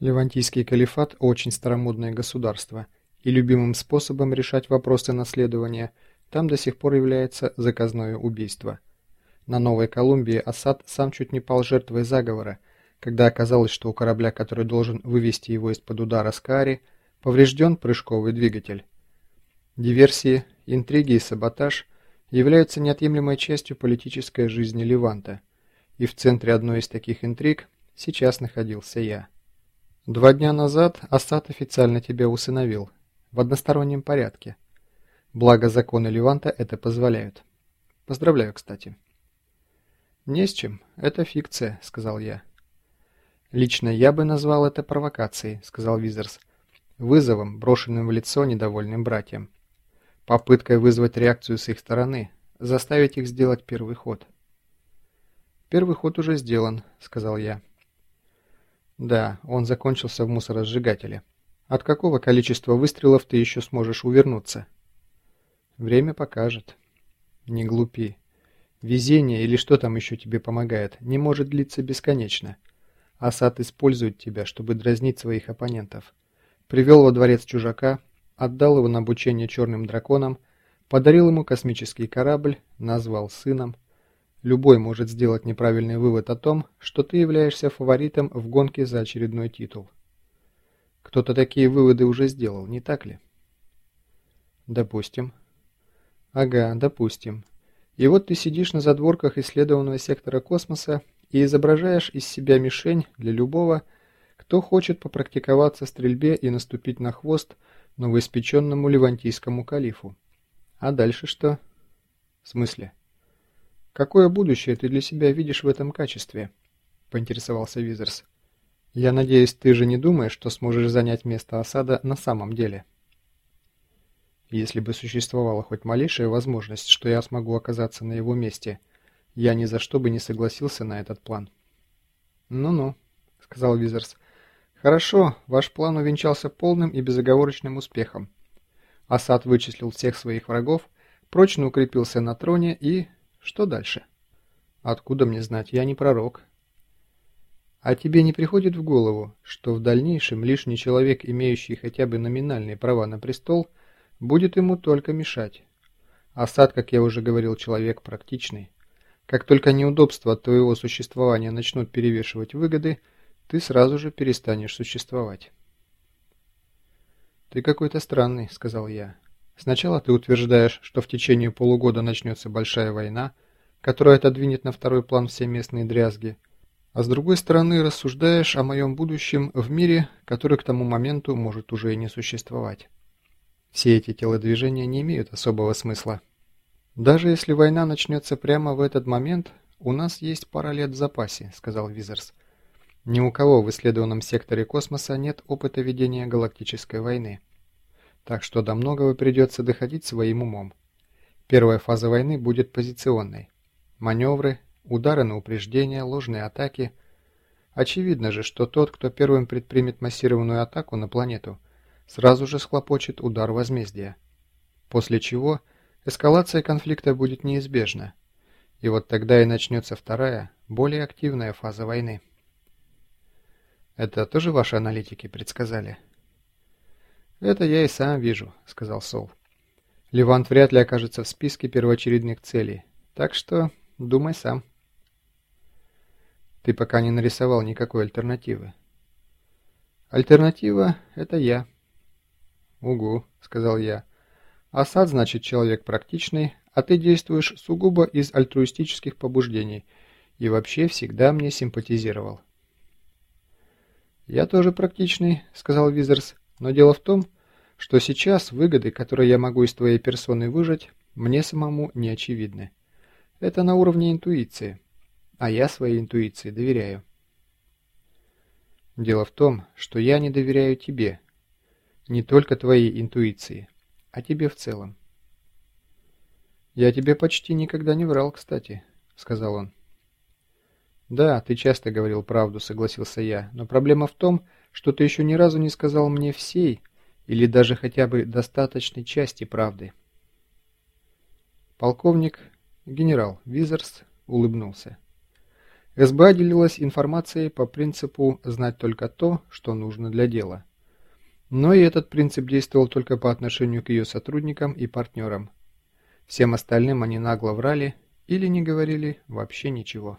Левантийский калифат – очень старомодное государство, и любимым способом решать вопросы наследования там до сих пор является заказное убийство. На Новой Колумбии Асад сам чуть не пал жертвой заговора, когда оказалось, что у корабля, который должен вывести его из-под удара Скари, поврежден прыжковый двигатель. Диверсии, интриги и саботаж являются неотъемлемой частью политической жизни Леванта, и в центре одной из таких интриг сейчас находился я. Два дня назад Асад официально тебя усыновил. В одностороннем порядке. Благо законы Леванта это позволяют. Поздравляю, кстати. Не с чем. Это фикция, сказал я. Лично я бы назвал это провокацией, сказал Визерс. Вызовом, брошенным в лицо недовольным братьям. Попыткой вызвать реакцию с их стороны, заставить их сделать первый ход. Первый ход уже сделан, сказал я. Да, он закончился в мусоросжигателе. От какого количества выстрелов ты еще сможешь увернуться? Время покажет. Не глупи. Везение или что там еще тебе помогает, не может длиться бесконечно. Асад использует тебя, чтобы дразнить своих оппонентов. Привел во дворец чужака, отдал его на обучение черным драконам, подарил ему космический корабль, назвал сыном, Любой может сделать неправильный вывод о том, что ты являешься фаворитом в гонке за очередной титул. Кто-то такие выводы уже сделал, не так ли? Допустим. Ага, допустим. И вот ты сидишь на задворках исследованного сектора космоса и изображаешь из себя мишень для любого, кто хочет попрактиковаться в стрельбе и наступить на хвост новоиспеченному левантийскому калифу. А дальше что? В смысле? «Какое будущее ты для себя видишь в этом качестве?» – поинтересовался Визерс. «Я надеюсь, ты же не думаешь, что сможешь занять место осада на самом деле?» Если бы существовала хоть малейшая возможность, что я смогу оказаться на его месте, я ни за что бы не согласился на этот план. «Ну-ну», — сказал Визерс. «Хорошо, ваш план увенчался полным и безоговорочным успехом. Асад вычислил всех своих врагов, прочно укрепился на троне и что дальше? Откуда мне знать? Я не пророк. А тебе не приходит в голову, что в дальнейшем лишний человек, имеющий хотя бы номинальные права на престол, будет ему только мешать? Асад, как я уже говорил, человек практичный. Как только неудобства от твоего существования начнут перевешивать выгоды, ты сразу же перестанешь существовать. «Ты какой-то странный», — сказал я. Сначала ты утверждаешь, что в течение полугода начнется большая война, которая отодвинет на второй план все местные дрязги, а с другой стороны рассуждаешь о моем будущем в мире, который к тому моменту может уже и не существовать. Все эти телодвижения не имеют особого смысла. Даже если война начнется прямо в этот момент, у нас есть пара лет в запасе, сказал Визерс. Ни у кого в исследованном секторе космоса нет опыта ведения галактической войны так что до многого придется доходить своим умом. Первая фаза войны будет позиционной. Маневры, удары на упреждение, ложные атаки. Очевидно же, что тот, кто первым предпримет массированную атаку на планету, сразу же схлопочет удар возмездия. После чего эскалация конфликта будет неизбежна. И вот тогда и начнется вторая, более активная фаза войны. Это тоже ваши аналитики предсказали? «Это я и сам вижу», — сказал Сол. «Левант вряд ли окажется в списке первоочередных целей, так что думай сам». «Ты пока не нарисовал никакой альтернативы». «Альтернатива — это я». «Угу», — сказал я. «Асад, значит, человек практичный, а ты действуешь сугубо из альтруистических побуждений и вообще всегда мне симпатизировал». «Я тоже практичный», — сказал Визерс, — «но дело в том, что сейчас выгоды, которые я могу из твоей персоны выжать, мне самому не очевидны. Это на уровне интуиции, а я своей интуиции доверяю. Дело в том, что я не доверяю тебе, не только твоей интуиции, а тебе в целом. «Я тебе почти никогда не врал, кстати», — сказал он. «Да, ты часто говорил правду», — согласился я, «но проблема в том, что ты еще ни разу не сказал мне всей, или даже хотя бы достаточной части правды. Полковник, генерал Визерс улыбнулся. СБА делилась информацией по принципу «знать только то, что нужно для дела». Но и этот принцип действовал только по отношению к ее сотрудникам и партнерам. Всем остальным они нагло врали или не говорили вообще ничего.